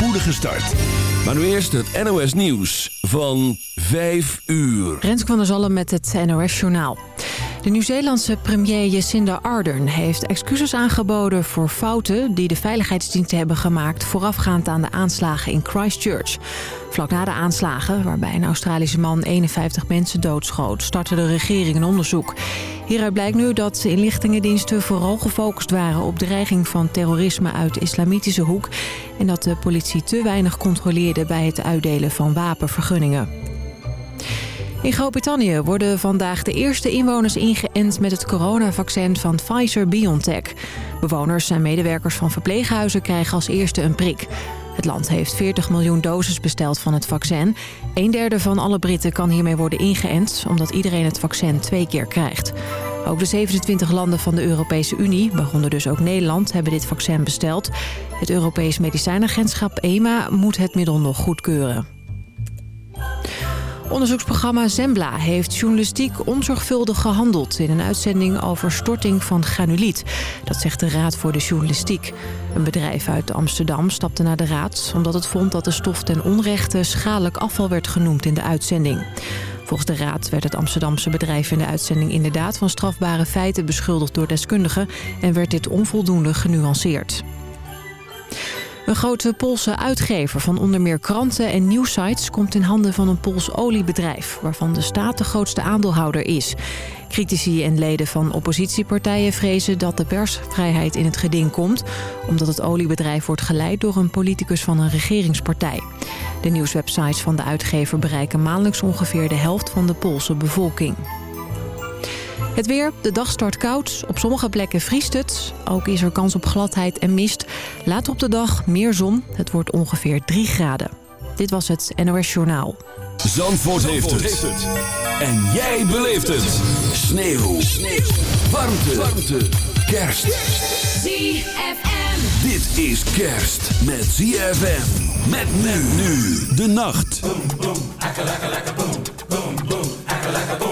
spoedige start. Maar nu eerst het NOS Nieuws van 5 uur. Rens van der Zalm met het NOS Journaal. De Nieuw-Zeelandse premier Jacinda Ardern heeft excuses aangeboden voor fouten die de veiligheidsdiensten hebben gemaakt voorafgaand aan de aanslagen in Christchurch. Vlak na de aanslagen, waarbij een Australische man 51 mensen doodschoot, startte de regering een onderzoek. Hieruit blijkt nu dat de inlichtingendiensten vooral gefocust waren op dreiging van terrorisme uit de islamitische hoek en dat de politie te weinig controleerde bij het uitdelen van wapenvergunningen. In Groot-Brittannië worden vandaag de eerste inwoners ingeënt met het coronavaccin van Pfizer-BioNTech. Bewoners en medewerkers van verpleeghuizen krijgen als eerste een prik. Het land heeft 40 miljoen doses besteld van het vaccin. Een derde van alle Britten kan hiermee worden ingeënt... omdat iedereen het vaccin twee keer krijgt. Ook de 27 landen van de Europese Unie, waaronder dus ook Nederland... hebben dit vaccin besteld. Het Europees Medicijnagentschap EMA moet het middel nog goedkeuren. Onderzoeksprogramma Zembla heeft journalistiek onzorgvuldig gehandeld... in een uitzending over storting van granuliet. Dat zegt de Raad voor de Journalistiek. Een bedrijf uit Amsterdam stapte naar de raad... omdat het vond dat de stof ten onrechte schadelijk afval werd genoemd in de uitzending. Volgens de Raad werd het Amsterdamse bedrijf in de uitzending inderdaad van strafbare feiten beschuldigd door deskundigen... en werd dit onvoldoende genuanceerd. Een grote Poolse uitgever van onder meer kranten en nieuwsites... komt in handen van een Pools oliebedrijf... waarvan de staat de grootste aandeelhouder is. Critici en leden van oppositiepartijen vrezen dat de persvrijheid in het geding komt... omdat het oliebedrijf wordt geleid door een politicus van een regeringspartij. De nieuwswebsites van de uitgever bereiken maandelijks ongeveer de helft van de Poolse bevolking. Het weer, de dag start koud. Op sommige plekken vriest het. Ook is er kans op gladheid en mist. Later op de dag meer zon. Het wordt ongeveer 3 graden. Dit was het NOS Journaal. Zandvoort, heeft, het. En jij beleeft het. Sneeuw. Sneeuw. Warmte. Warmte. Kerst. ZFM. Dit is kerst met ZFM. Met men nu de nacht. boom, boom, akka, laka, boom, boom, boom, akka, boom, boom.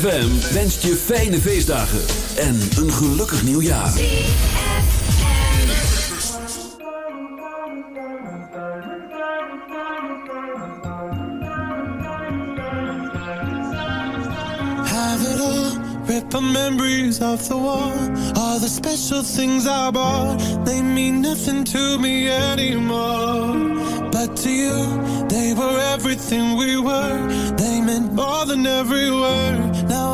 ZFM. Wenst je fijne feestdagen en een gelukkig nieuwjaar. Have it all, rip the memories of the war. All the special things I bought, they mean nothing to me anymore. But to you, they were everything we were. They meant more than every word.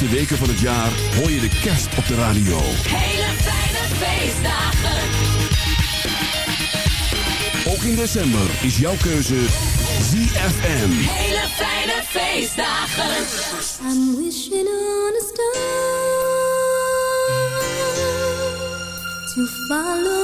laatste weken van het jaar hoor je de kerst op de radio. Hele fijne feestdagen. Ook in december is jouw keuze ZFM. Hele fijne feestdagen. I'm wishing on a star to follow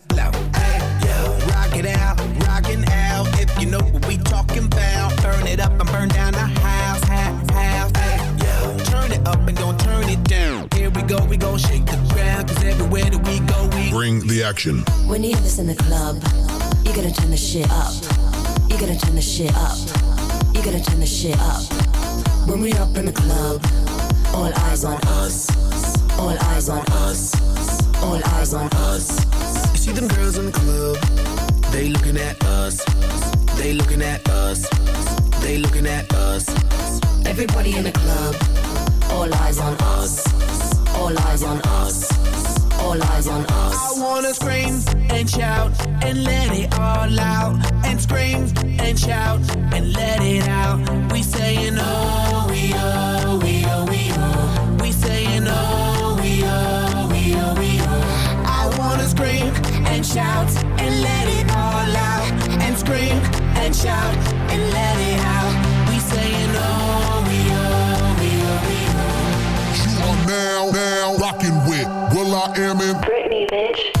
Rock it out, rockin' out. If you know what we talking about, burn it up and burn down the house, house, house. Hey, yo. Turn it up and don't turn it down. Here we go, we gon' shake the ground. Cause everywhere that we go, we Bring the action. When you have this in the club, you gotta turn the shit up. You gotta turn the shit up. You gotta turn the shit up. When we up in the club, all eyes on us. Us. They looking at us. They looking at us. Everybody in the club, all eyes on us. All eyes on us. All eyes on us. I wanna scream and shout and let it all out. And scream and shout and let it out. We saying oh, we oh, we oh, we oh. We saying oh, we oh, we oh, we oh. I wanna scream and shout and let it all out. And scream and shout and let it out. We saying oh, we oh, we oh, we oh. You are now, now rocking with will.i.am in Britney, bitch.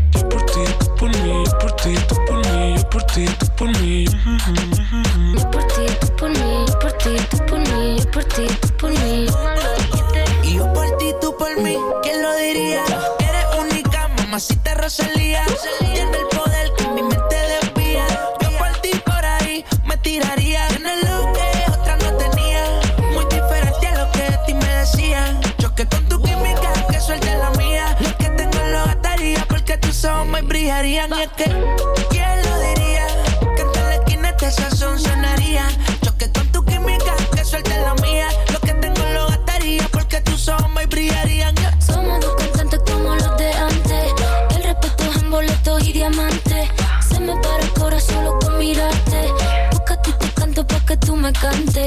Rosalía. Tiene el poder que mi mente desvía. Yo por ti por ahí me tiraría. Tiene lo que otra no tenía. Muy diferente a lo que de ti me decían. Choque con tu química, que suelte la mía. Lo que tengo lo gastaría porque tus ojos me brillarían. Y es que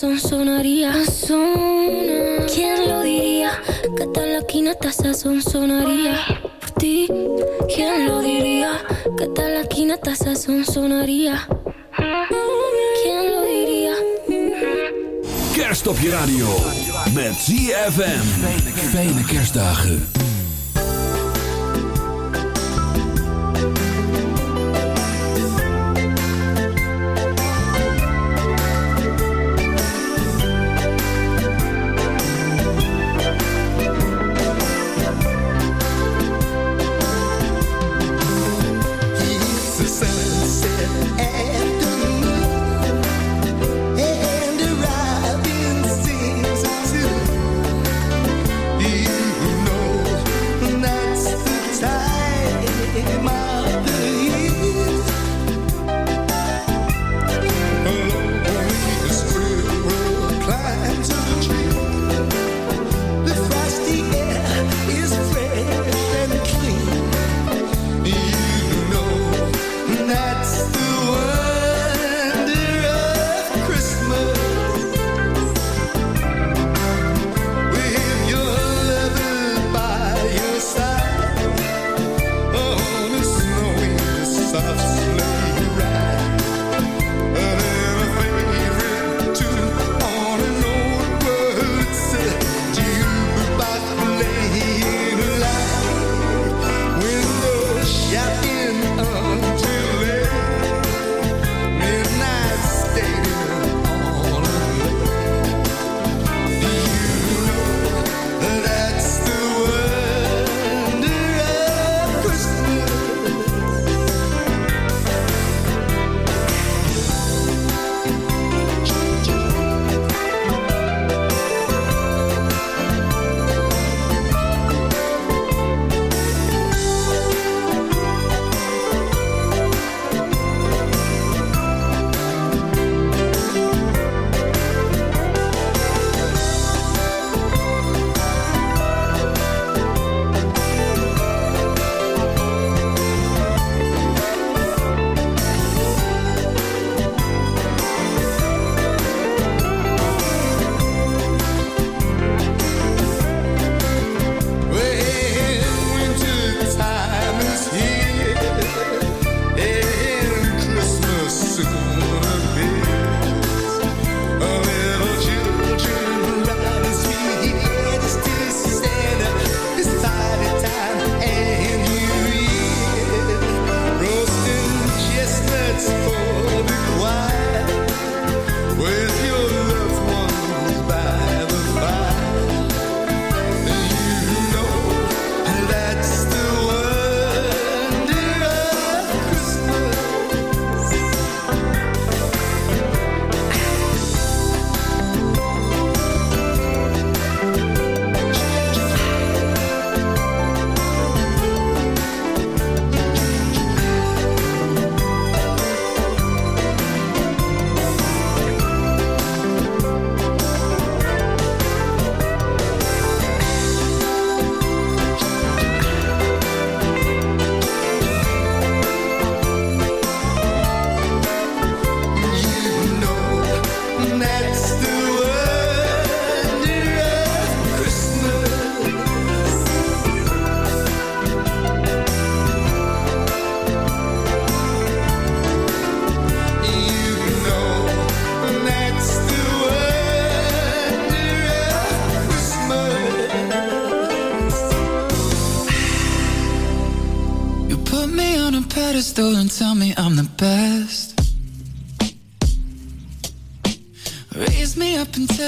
corazón sonaría Sona. ¿Quién lo diría? Que tal la quinata sazón sonaría Por ti ¿Quién lo diría? Que tal la quinata sazón sonaría ¿Quién lo diría? Kerst op je radio Met ZFM Fijne kerstdagen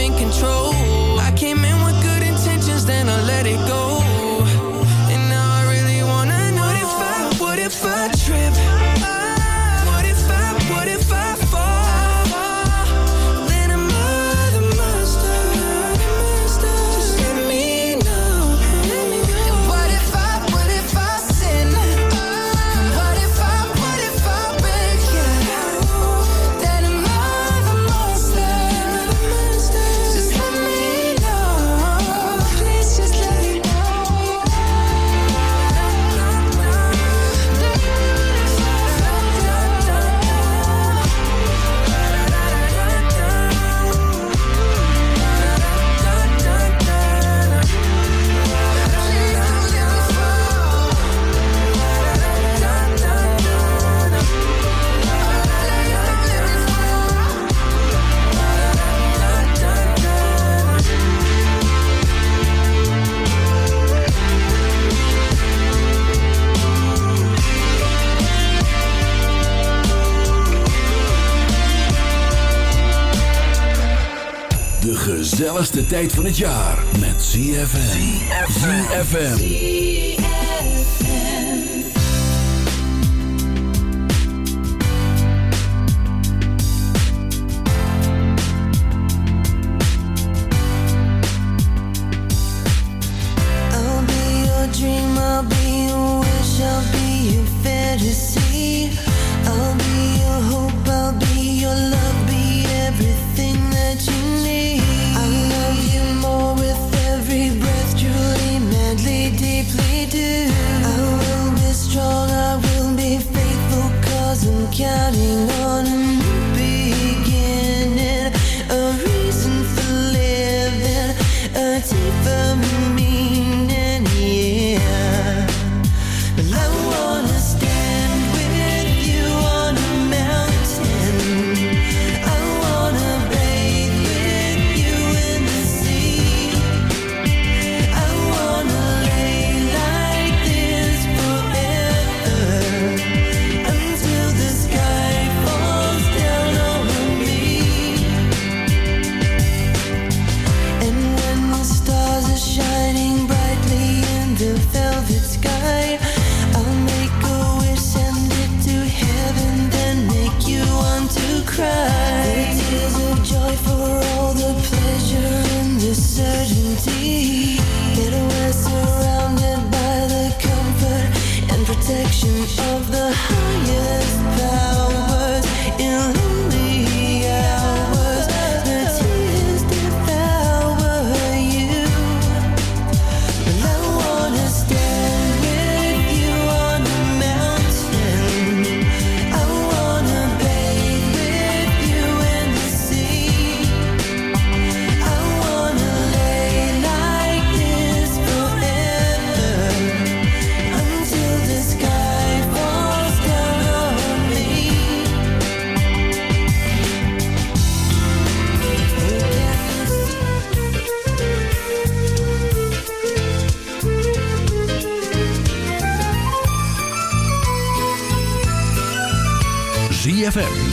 I'm in control. tijd van het jaar. counting